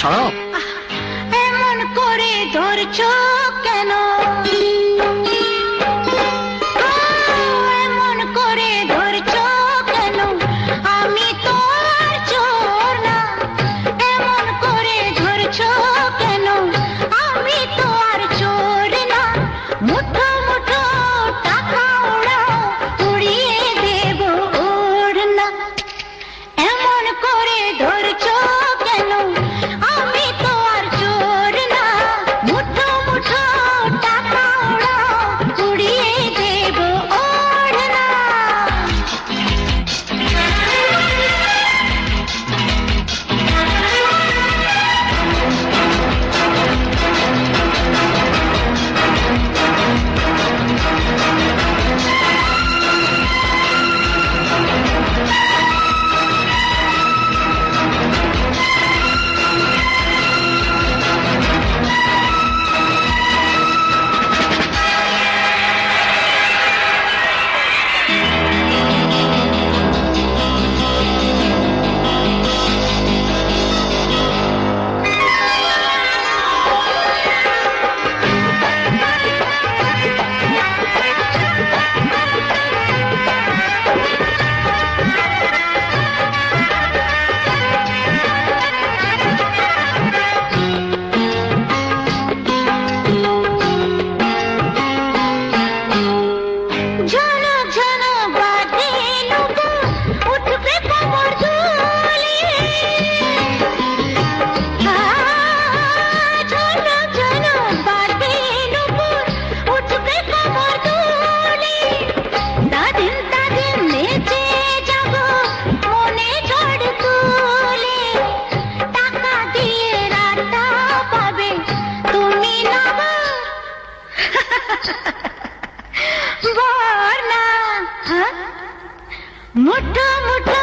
সরো। এমন করে ধরছো बोरना मुठो मुठो